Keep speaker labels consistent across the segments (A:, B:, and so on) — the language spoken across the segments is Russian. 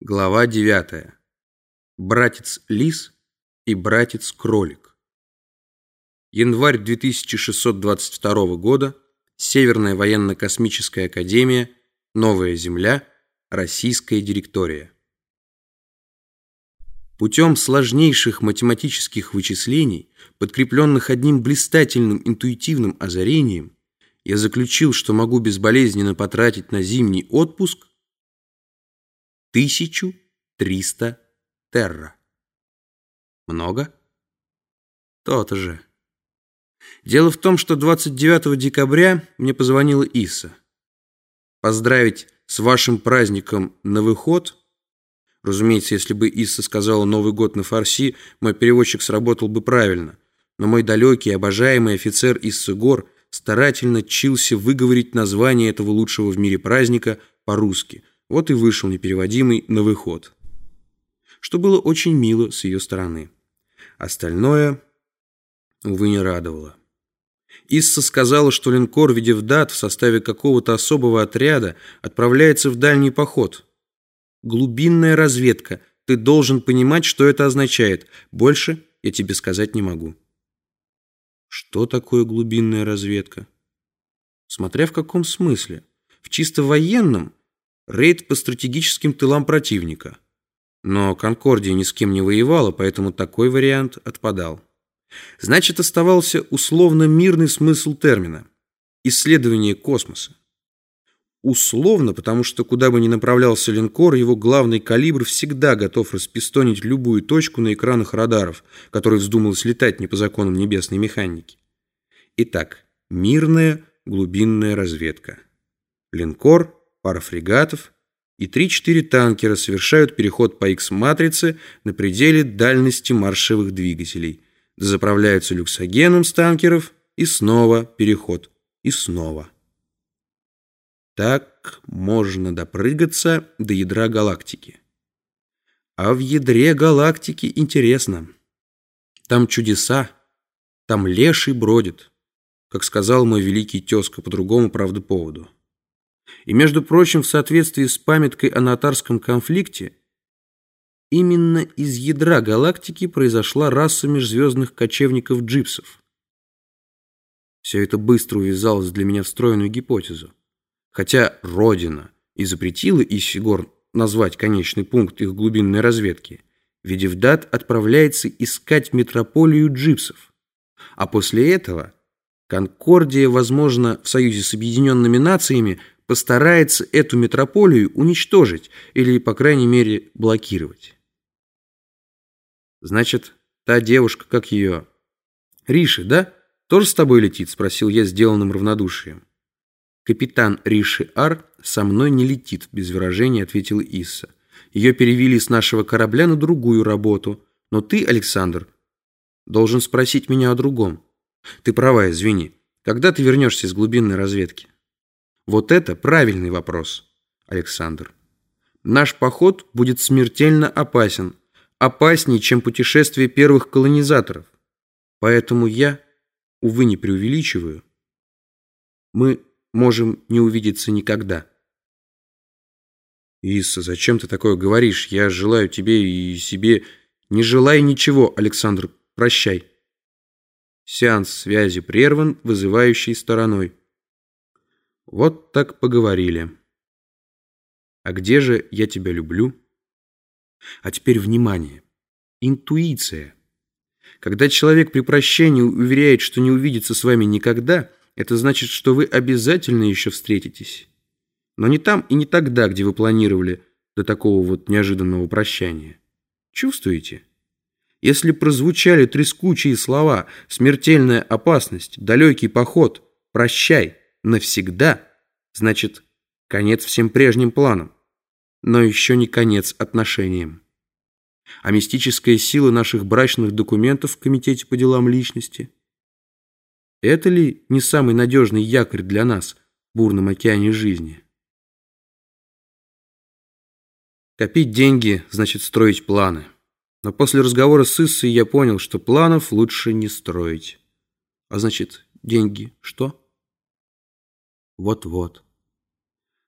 A: Глава 9. Братец Лис и братец Кролик. Январь 2622 года. Северная военно-космическая академия. Новая Земля. Российская директория. Путем сложнейших математических вычислений, подкрепленных одним блистательным интуитивным озарением, я заключил, что могу безболезненно потратить на зимний отпуск 1300 терра. Много? То-то же. Дело в том, что 29 декабря мне позвонила Иса. Поздравить с вашим праздником на выход. Разумеется, если бы Иса сказала «Новый год на фарси», мой переводчик сработал бы правильно. Но мой далекий, обожаемый офицер Иссы Гор старательно чился выговорить название этого лучшего в мире праздника по-русски – вот и вышел непереводимый на выход. Что было очень мило с ее стороны. Остальное, увы, не радовало. Исса сказала, что линкор Видевдат в составе какого-то особого отряда отправляется в дальний поход. Глубинная разведка. Ты должен понимать, что это означает. Больше я тебе сказать не могу. Что такое глубинная разведка? Смотря в каком смысле. В чисто военном рейд по стратегическим тылам противника. Но Конкордия ни с кем не воевала, поэтому такой вариант отпадал. Значит, оставался условно мирный смысл термина – исследование космоса. Условно, потому что куда бы ни направлялся линкор, его главный калибр всегда готов распистонить любую точку на экранах радаров, который вздумалось летать не по законам небесной механики. Итак, мирная глубинная разведка. Линкор – пара фрегатов и 3-4 танкера совершают переход по X-матрице на пределе дальности маршевых двигателей, заправляются люксогеном с танкеров и снова переход, и снова. Так можно допрыгаться до ядра галактики. А в ядре галактики интересно. Там чудеса, там леший бродит, как сказал мой великий тезка по другому, правда, поводу. И, между прочим, в соответствии с памяткой о натарском конфликте, именно из ядра галактики произошла раса межзвездных кочевников-джипсов. Все это быстро увязалось для меня в стройную гипотезу. Хотя Родина и запретила Исигор назвать конечный пункт их глубинной разведки, Ведевдат отправляется искать метрополию джипсов. А после этого Конкордия, возможно, в союзе с Объединенными Нациями постарается эту метрополию уничтожить или, по крайней мере, блокировать. Значит, та девушка, как ее... Риши, да? Тоже с тобой летит? Спросил я сделанным равнодушием. Капитан Риши Ар со мной не летит, без выражения ответила Исса. Ее перевели с нашего корабля на другую работу. Но ты, Александр, должен спросить меня о другом. Ты права, извини. Когда ты вернешься из глубинной разведки? Вот это правильный вопрос, Александр. Наш поход будет смертельно опасен, опаснее, чем путешествие первых колонизаторов. Поэтому я, увы, не преувеличиваю, мы можем не увидеться никогда. Иса, зачем ты такое говоришь? Я желаю тебе и себе... Не желай ничего, Александр, прощай. Сеанс связи прерван вызывающей стороной. Вот так поговорили. А где же я тебя люблю? А теперь внимание. Интуиция. Когда человек при прощении уверяет, что не увидится с вами никогда, это значит, что вы обязательно еще встретитесь. Но не там и не тогда, где вы планировали до такого вот неожиданного прощания. Чувствуете? Если прозвучали трескучие слова «смертельная опасность», «далекий поход», «прощай», навсегда, значит, конец всем прежним планам, но еще не конец отношениям. А мистическая сила наших брачных документов в Комитете по делам личности – это ли не самый надежный якорь для нас в бурном океане жизни? Копить деньги – значит строить планы. Но после разговора с Иссой я понял, что планов лучше не строить. А значит, деньги что? Вот-вот.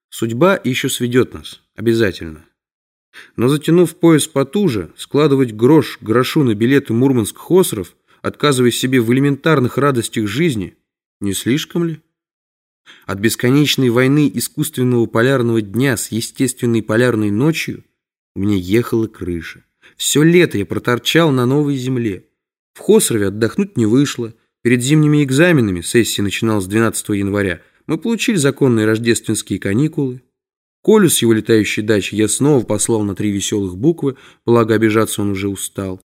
A: Судьба еще сведет нас. Обязательно. Но затянув пояс потуже, складывать грош грошу на билеты Мурманск-Хосров, отказывая себе в элементарных радостях жизни, не слишком ли? От бесконечной войны искусственного полярного дня с естественной полярной ночью у меня ехала крыша. Все лето я проторчал на новой земле. В Хосрове отдохнуть не вышло. Перед зимними экзаменами, сессия начиналась 12 января, мы получили законные рождественские каникулы. Колю с его летающей дачи я снова послал на три веселых буквы, благо обижаться он уже устал.